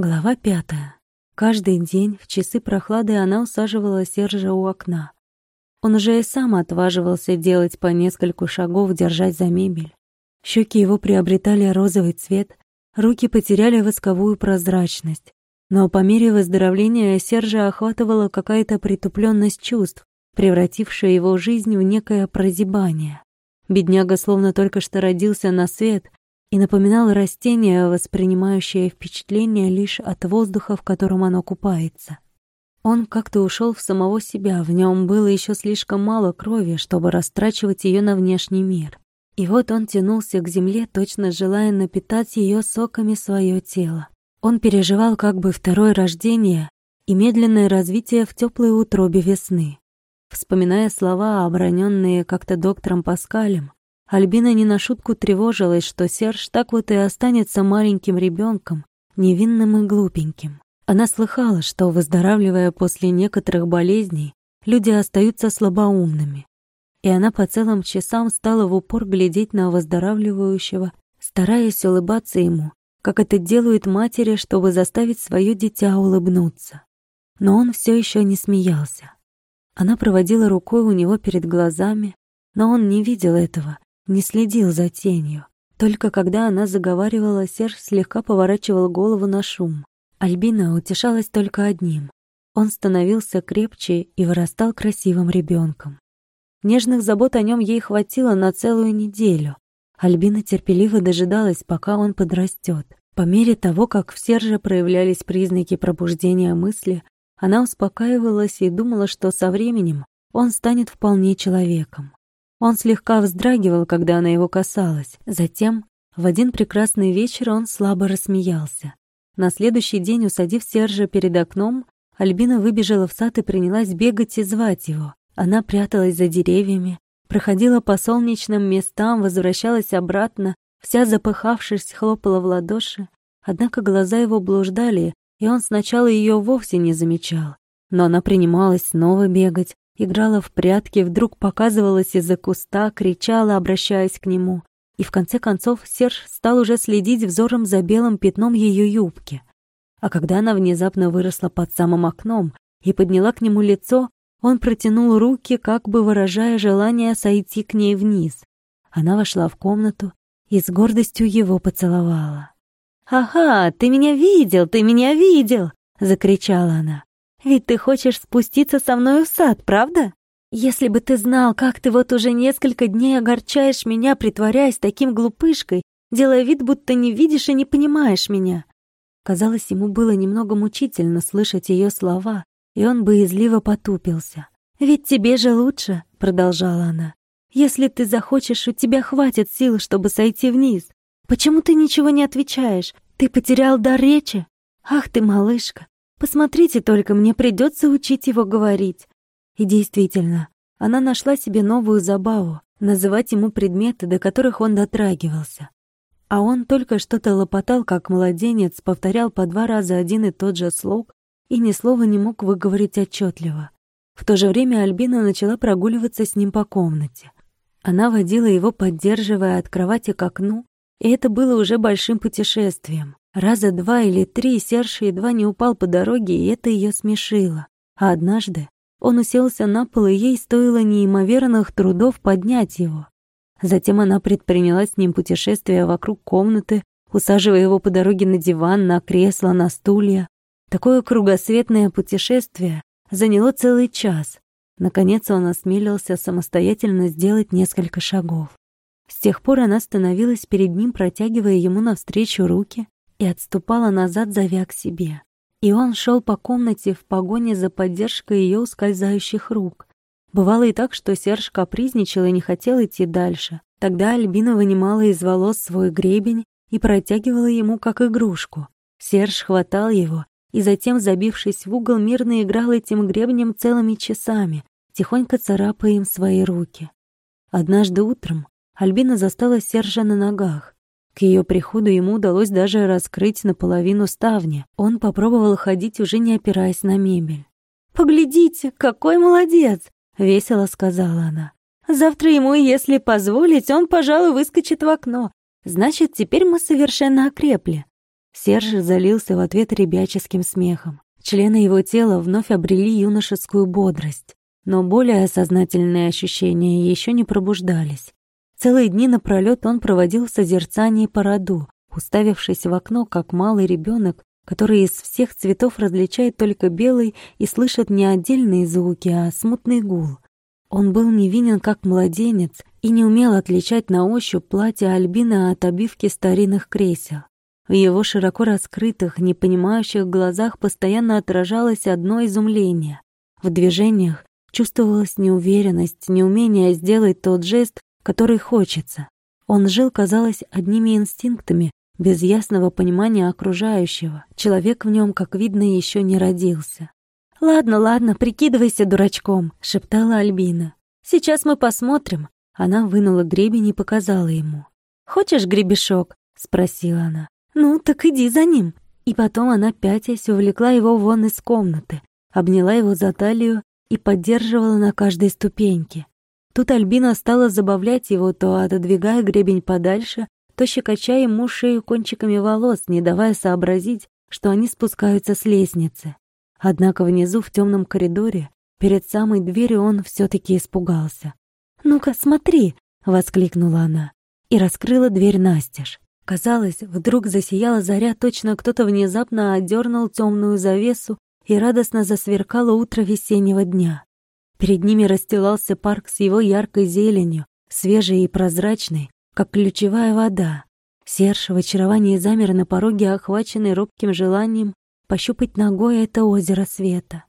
Глава пятая. Каждый день в часы прохлады она усаживала Сержа у окна. Он уже и сам отваживался делать по нескольку шагов, держать за мебель. Щеки его приобретали розовый цвет, руки потеряли восковую прозрачность. Но по мере выздоровления Сержа охватывала какая-то притупленность чувств, превратившая его жизнь в некое прозябание. Бедняга словно только что родился на свет, и напоминал растение, воспринимающее впечатление лишь от воздуха, в котором оно купается. Он как-то ушел в самого себя, в нем было еще слишком мало крови, чтобы растрачивать ее на внешний мир. И вот он тянулся к земле, точно желая напитать ее соками свое тело. Он переживал как бы второе рождение и медленное развитие в теплой утробе весны. Вспоминая слова, оброненные как-то доктором Паскалем, Альбина не на шутку тревожилась, что Серж так вот и останется маленьким ребенком, невинным и глупеньким. Она слыхала, что, выздоравливая после некоторых болезней, люди остаются слабоумными. И она по целым часам стала в упор глядеть на выздоравливающего, стараясь улыбаться ему, как это делают матери, чтобы заставить свое дитя улыбнуться. Но он все еще не смеялся. Она проводила рукой у него перед глазами, но он не видел этого не следил за тенью. Только когда она заговаривала, Серж слегка поворачивал голову на шум. Альбина утешалась только одним. Он становился крепче и вырастал красивым ребенком. Нежных забот о нем ей хватило на целую неделю. Альбина терпеливо дожидалась, пока он подрастет. По мере того, как в Серже проявлялись признаки пробуждения мысли, она успокаивалась и думала, что со временем он станет вполне человеком. Он слегка вздрагивал, когда она его касалась. Затем, в один прекрасный вечер, он слабо рассмеялся. На следующий день, усадив Сержа перед окном, Альбина выбежала в сад и принялась бегать и звать его. Она пряталась за деревьями, проходила по солнечным местам, возвращалась обратно, вся запыхавшись, хлопала в ладоши. Однако глаза его блуждали, и он сначала ее вовсе не замечал. Но она принималась снова бегать, играла в прятки, вдруг показывалась из-за куста, кричала, обращаясь к нему. И в конце концов Серж стал уже следить взором за белым пятном ее юбки. А когда она внезапно выросла под самым окном и подняла к нему лицо, он протянул руки, как бы выражая желание сойти к ней вниз. Она вошла в комнату и с гордостью его поцеловала. «Ага, ты меня видел, ты меня видел!» — закричала она. Ведь ты хочешь спуститься со мной в сад, правда? Если бы ты знал, как ты вот уже несколько дней огорчаешь меня, притворяясь таким глупышкой, делая вид, будто не видишь и не понимаешь меня. Казалось, ему было немного мучительно слышать ее слова, и он боязливо потупился. «Ведь тебе же лучше», — продолжала она. «Если ты захочешь, у тебя хватит сил, чтобы сойти вниз. Почему ты ничего не отвечаешь? Ты потерял дар речи? Ах ты, малышка, Посмотрите только, мне придется учить его говорить. И действительно, она нашла себе новую забаву — называть ему предметы, до которых он дотрагивался. А он только что-то лопотал, как младенец, повторял по два раза один и тот же слог и ни слова не мог выговорить отчетливо. В то же время Альбина начала прогуливаться с ним по комнате. Она водила его, поддерживая от кровати к окну, и это было уже большим путешествием. Раза два или три Серж едва не упал по дороге, и это ее смешило. А однажды он уселся на пол, и ей стоило неимоверных трудов поднять его. Затем она предприняла с ним путешествие вокруг комнаты, усаживая его по дороге на диван, на кресло, на стулья. Такое кругосветное путешествие заняло целый час. Наконец он осмелился самостоятельно сделать несколько шагов. С тех пор она становилась перед ним, протягивая ему навстречу руки, и отступала назад, зовя к себе. И он шел по комнате в погоне за поддержкой ее ускользающих рук. Бывало и так, что Серж капризничал и не хотел идти дальше. Тогда Альбина вынимала из волос свой гребень и протягивала ему как игрушку. Серж хватал его и затем, забившись в угол, мирно играл этим гребнем целыми часами, тихонько царапая им свои руки. Однажды утром Альбина застала Сержа на ногах. К ее приходу ему удалось даже раскрыть наполовину ставни. Он попробовал ходить, уже не опираясь на мебель. «Поглядите, какой молодец!» — весело сказала она. «Завтра ему, если позволить, он, пожалуй, выскочит в окно. Значит, теперь мы совершенно окрепли». Серж залился в ответ ребяческим смехом. Члены его тела вновь обрели юношескую бодрость, но более сознательные ощущения еще не пробуждались. Целые дни напролёт он проводил в созерцании по роду, уставившись в окно, как малый ребенок, который из всех цветов различает только белый и слышит не отдельные звуки, а смутный гул. Он был невинен, как младенец, и не умел отличать на ощупь платье Альбины от обивки старинных кресел. В его широко раскрытых, непонимающих глазах постоянно отражалось одно изумление. В движениях чувствовалась неуверенность, неумение сделать тот жест, который хочется. Он жил, казалось, одними инстинктами, без ясного понимания окружающего. Человек в нем, как видно, еще не родился. «Ладно, ладно, прикидывайся дурачком», — шептала Альбина. «Сейчас мы посмотрим». Она вынула гребень и показала ему. «Хочешь гребешок?» — спросила она. «Ну, так иди за ним». И потом она, пятясь, увлекла его вон из комнаты, обняла его за талию и поддерживала на каждой ступеньке. Тут Альбина стала забавлять его, то отодвигая гребень подальше, то щекоча ему шею кончиками волос, не давая сообразить, что они спускаются с лестницы. Однако внизу, в темном коридоре, перед самой дверью он все-таки испугался. «Ну-ка, смотри!» — воскликнула она и раскрыла дверь настежь. Казалось, вдруг засияла заря, точно кто-то внезапно отдернул темную завесу и радостно засверкало утро весеннего дня. Перед ними расстилался парк с его яркой зеленью, свежей и прозрачной, как ключевая вода. Серж в очаровании замер на пороге, охваченный робким желанием пощупать ногой это озеро света.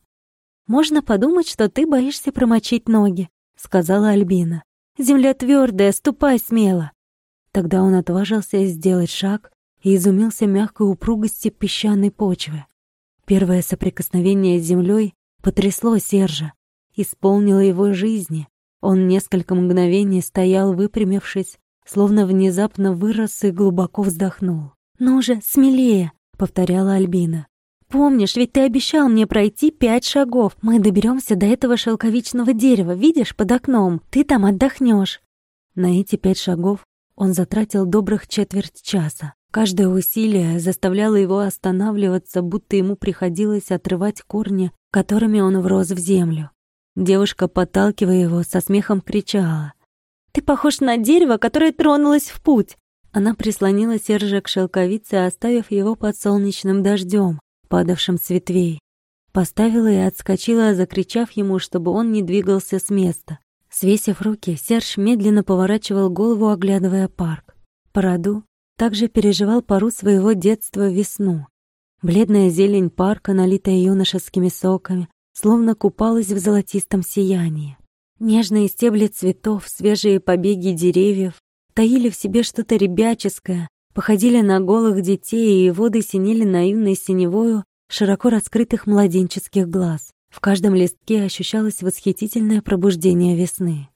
«Можно подумать, что ты боишься промочить ноги», — сказала Альбина. «Земля твердая, ступай смело». Тогда он отважился сделать шаг и изумился мягкой упругости песчаной почвы. Первое соприкосновение с землей потрясло Сержа, исполнило его жизни. Он несколько мгновений стоял, выпрямившись, словно внезапно вырос и глубоко вздохнул. «Ну же, смелее!» — повторяла Альбина. «Помнишь, ведь ты обещал мне пройти пять шагов. Мы доберемся до этого шелковичного дерева, видишь, под окном. Ты там отдохнешь». На эти пять шагов он затратил добрых четверть часа. Каждое усилие заставляло его останавливаться, будто ему приходилось отрывать корни, которыми он врос в землю. Девушка, подталкивая его, со смехом кричала. «Ты похож на дерево, которое тронулось в путь!» Она прислонила Сержа к шелковице, оставив его под солнечным дождем, падавшим с ветвей. Поставила и отскочила, закричав ему, чтобы он не двигался с места. Свесив руки, Серж медленно поворачивал голову, оглядывая парк. По роду также переживал пору своего детства весну. Бледная зелень парка, налитая юношескими соками, словно купалась в золотистом сиянии. Нежные стебли цветов, свежие побеги деревьев таили в себе что-то ребяческое, походили на голых детей, и воды синели наивной синевою широко раскрытых младенческих глаз. В каждом листке ощущалось восхитительное пробуждение весны.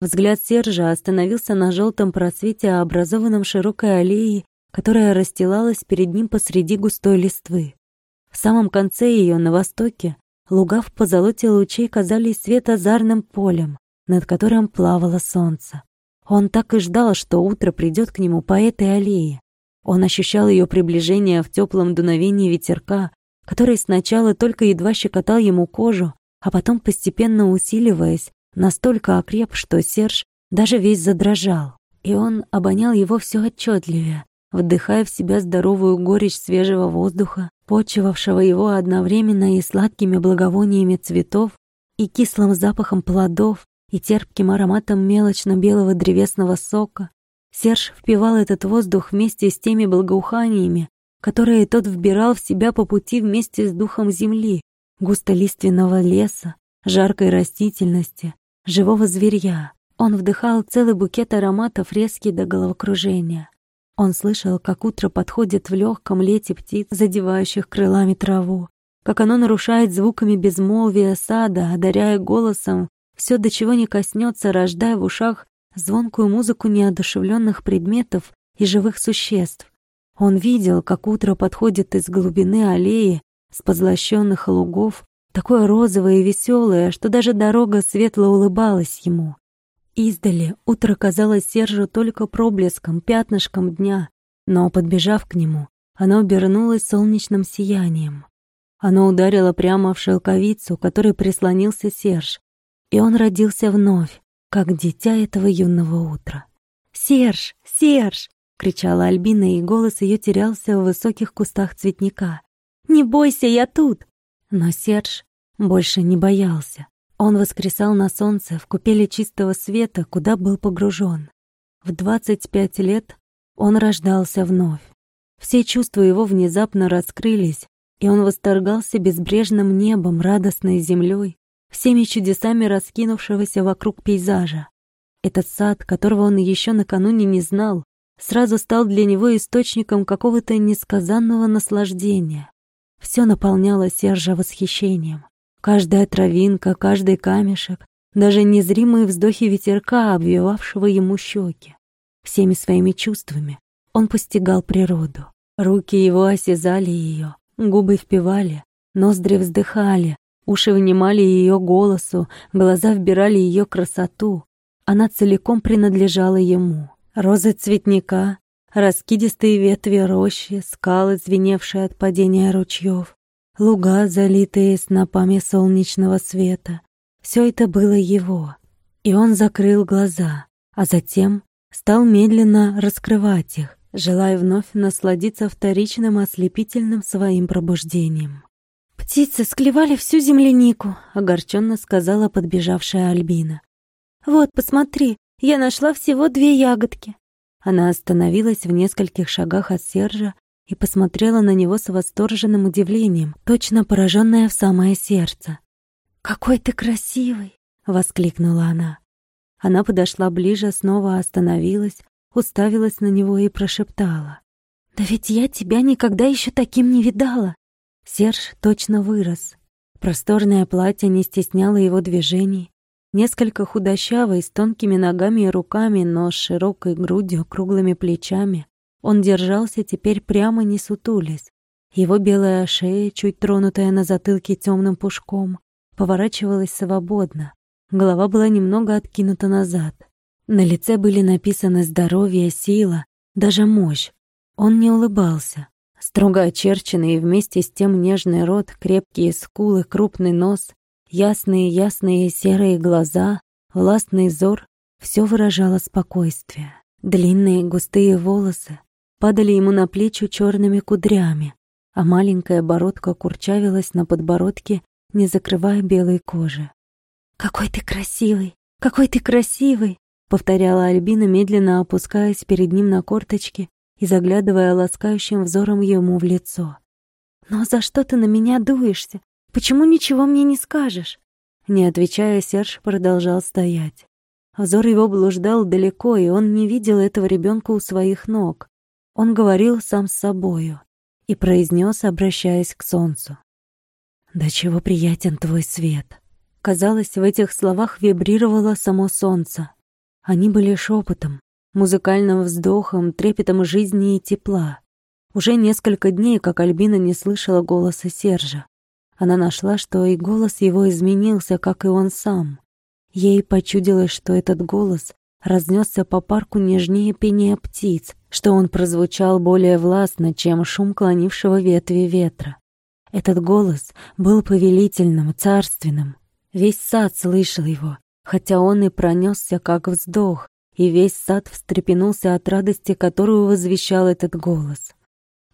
Взгляд Сержа остановился на желтом просвете, образованном широкой аллеей, которая расстилалась перед ним посреди густой листвы. В самом конце ее, на востоке, Луга в позолоте лучей казались светозарным полем, над которым плавало солнце. Он так и ждал, что утро придет к нему по этой аллее. Он ощущал ее приближение в теплом дуновении ветерка, который сначала только едва щекотал ему кожу, а потом, постепенно усиливаясь, настолько окреп, что Серж даже весь задрожал. И он обонял его все отчетливее, вдыхая в себя здоровую горечь свежего воздуха, почивавшего его одновременно и сладкими благовониями цветов, и кислым запахом плодов, и терпким ароматом мелочно-белого древесного сока. Серж впивал этот воздух вместе с теми благоуханиями, которые тот вбирал в себя по пути вместе с духом земли, густолиственного леса, жаркой растительности, живого зверья. Он вдыхал целый букет ароматов резкий до головокружения. Он слышал, как утро подходит в легком лете птиц, задевающих крылами траву, как оно нарушает звуками безмолвия сада, одаряя голосом все, до чего не коснется, рождая в ушах звонкую музыку неодушевленных предметов и живых существ. Он видел, как утро подходит из глубины аллеи, с позлощенных лугов, такое розовое и веселое, что даже дорога светло улыбалась ему. Издали утро казалось Сержу только проблеском, пятнышком дня, но, подбежав к нему, оно обернулось солнечным сиянием. Оно ударило прямо в шелковицу, которой прислонился Серж, и он родился вновь, как дитя этого юного утра. «Серж! Серж!» — кричала Альбина, и голос ее терялся в высоких кустах цветника. «Не бойся, я тут!» Но Серж больше не боялся. Он воскресал на солнце в купеле чистого света, куда был погружен. В 25 лет он рождался вновь. Все чувства его внезапно раскрылись, и он восторгался безбрежным небом, радостной землей, всеми чудесами раскинувшегося вокруг пейзажа. Этот сад, которого он еще накануне не знал, сразу стал для него источником какого-то несказанного наслаждения. Все наполняло Сержа восхищением. Каждая травинка, каждый камешек, даже незримые вздохи ветерка, обвивавшего ему щеки. Всеми своими чувствами он постигал природу. Руки его осязали ее, губы впивали, ноздри вздыхали, уши внимали ее голосу, глаза вбирали ее красоту. Она целиком принадлежала ему. Розы цветника, раскидистые ветви рощи, скалы, звеневшие от падения ручьев, луга, залитые снопами солнечного света. Все это было его. И он закрыл глаза, а затем стал медленно раскрывать их, желая вновь насладиться вторичным ослепительным своим пробуждением. «Птицы склевали всю землянику», — огорченно сказала подбежавшая Альбина. «Вот, посмотри, я нашла всего две ягодки». Она остановилась в нескольких шагах от Сержа и посмотрела на него с восторженным удивлением, точно пораженная в самое сердце. «Какой ты красивый!» — воскликнула она. Она подошла ближе, снова остановилась, уставилась на него и прошептала. «Да ведь я тебя никогда еще таким не видала!» Серж точно вырос. Просторное платье не стесняло его движений. Несколько худощавый, с тонкими ногами и руками, но с широкой грудью, круглыми плечами. Он держался теперь прямо не сутулясь. Его белая шея, чуть тронутая на затылке темным пушком, поворачивалась свободно. Голова была немного откинута назад. На лице были написаны здоровье, сила, даже мощь. Он не улыбался. Строго очерченный и вместе с тем нежный рот, крепкие скулы, крупный нос, ясные-ясные серые глаза, властный взор — все выражало спокойствие. Длинные густые волосы падали ему на плечи черными кудрями, а маленькая бородка курчавилась на подбородке, не закрывая белой кожи. «Какой ты красивый! Какой ты красивый!» — повторяла Альбина, медленно опускаясь перед ним на корточки и заглядывая ласкающим взором ему в лицо. «Но за что ты на меня дуешься? Почему ничего мне не скажешь?» Не отвечая, Серж продолжал стоять. Взор его блуждал далеко, и он не видел этого ребенка у своих ног. Он говорил сам с собою и произнес, обращаясь к солнцу. «Да чего приятен твой свет!» Казалось, в этих словах вибрировало само солнце. Они были шепотом, музыкальным вздохом, трепетом жизни и тепла. Уже несколько дней, как Альбина не слышала голоса Сержа. Она нашла, что и голос его изменился, как и он сам. Ей почудилось, что этот голос разнесся по парку нежнее пения птиц, что он прозвучал более властно, чем шум клонившего ветви ветра. Этот голос был повелительным, царственным, Весь сад слышал его, хотя он и пронесся как вздох, и весь сад встрепенулся от радости, которую возвещал этот голос.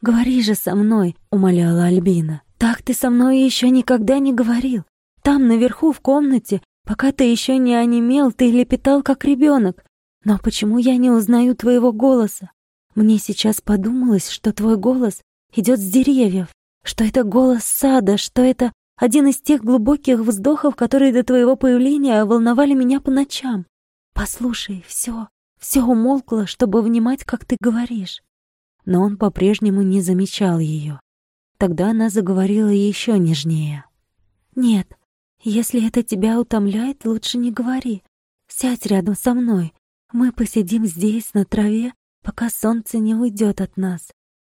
«Говори же со мной», — умоляла Альбина. «Так ты со мной еще никогда не говорил. Там, наверху, в комнате, пока ты еще не онемел, ты лепетал, как ребенок. Но почему я не узнаю твоего голоса? Мне сейчас подумалось, что твой голос идет с деревьев, что это голос сада, что это один из тех глубоких вздохов, которые до твоего появления волновали меня по ночам. Послушай, все, все умолкло, чтобы внимать, как ты говоришь. Но он по-прежнему не замечал ее. Тогда она заговорила еще нежнее. «Нет, если это тебя утомляет, лучше не говори. Сядь рядом со мной. Мы посидим здесь, на траве, пока солнце не уйдет от нас.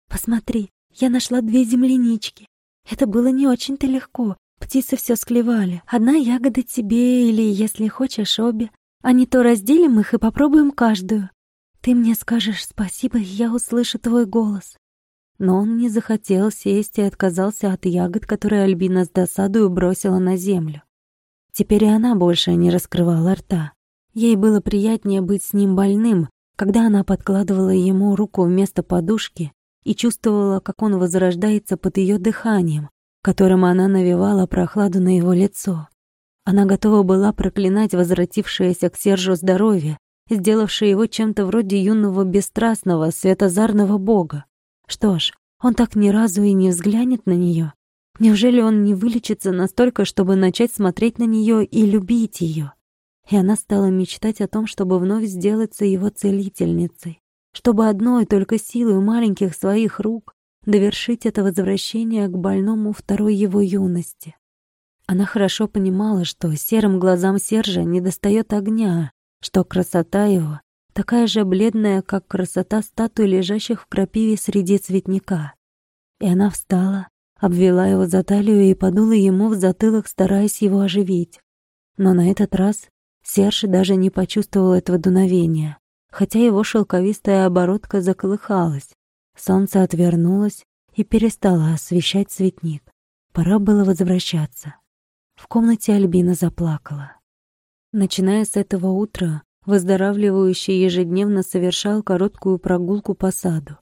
Посмотри, я нашла две землянички. Это было не очень-то легко. Птицы все склевали. Одна ягода тебе или, если хочешь, обе. А не то разделим их и попробуем каждую. Ты мне скажешь спасибо, и я услышу твой голос. Но он не захотел сесть и отказался от ягод, которые Альбина с досадою бросила на землю. Теперь и она больше не раскрывала рта. Ей было приятнее быть с ним больным, когда она подкладывала ему руку вместо подушки и чувствовала, как он возрождается под ее дыханием, которым она навевала прохладу на его лицо. Она готова была проклинать возвратившееся к Сержу здоровье, сделавшее его чем-то вроде юного бесстрастного, светозарного бога. Что ж, он так ни разу и не взглянет на нее. Неужели он не вылечится настолько, чтобы начать смотреть на нее и любить ее? И она стала мечтать о том, чтобы вновь сделаться его целительницей, чтобы одной только силой маленьких своих рук довершить это возвращение к больному второй его юности. Она хорошо понимала, что серым глазам Сержа недостает огня, что красота его такая же бледная, как красота статуи, лежащих в крапиве среди цветника. И она встала, обвела его за талию и подула ему в затылок, стараясь его оживить. Но на этот раз Серж даже не почувствовал этого дуновения, хотя его шелковистая оборотка заколыхалась. Солнце отвернулось и перестало освещать цветник. Пора было возвращаться. В комнате Альбина заплакала. Начиная с этого утра, выздоравливающий ежедневно совершал короткую прогулку по саду.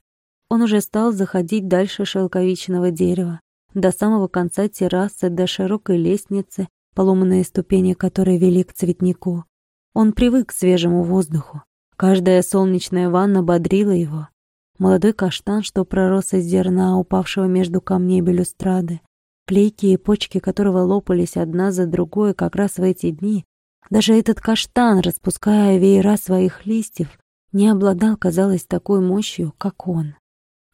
Он уже стал заходить дальше шелковичного дерева, до самого конца террасы, до широкой лестницы, поломанные ступени которой вели к цветнику. Он привык к свежему воздуху. Каждая солнечная ванна бодрила его. Молодой каштан, что пророс из зерна, упавшего между камней балюстрады, клейкие почки которого лопались одна за другой как раз в эти дни, даже этот каштан, распуская веера своих листьев, не обладал, казалось, такой мощью, как он.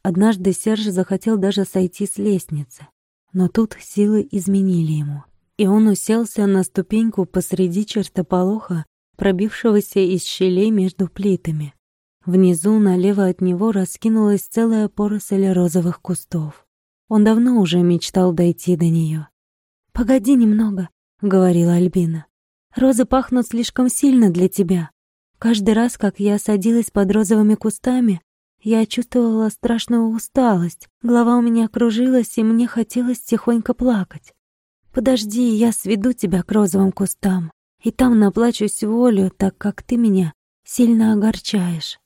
Однажды Серж захотел даже сойти с лестницы, но тут силы изменили ему, и он уселся на ступеньку посреди чертополоха, пробившегося из щелей между плитами. Внизу, налево от него, раскинулась целая поросль розовых кустов. Он давно уже мечтал дойти до нее. «Погоди немного», — говорила Альбина. Розы пахнут слишком сильно для тебя. Каждый раз, как я садилась под розовыми кустами, я чувствовала страшную усталость. Голова у меня кружилась, и мне хотелось тихонько плакать. Подожди, я сведу тебя к розовым кустам, и там наплачусь волю, так как ты меня сильно огорчаешь.